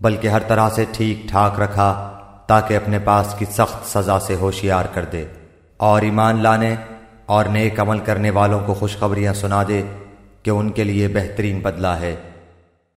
بلکہ ہر طرح سے ٹھیک ٹھاک رکھا تاکہ اپنے پاس کی سخت سزا سے ہوشیار کر دے اور ایمان لانے اور نیک عمل کرنے والوں کو خوشخبریاں سنا دے کہ ان کے لیے بہترین بدلہ ہے۔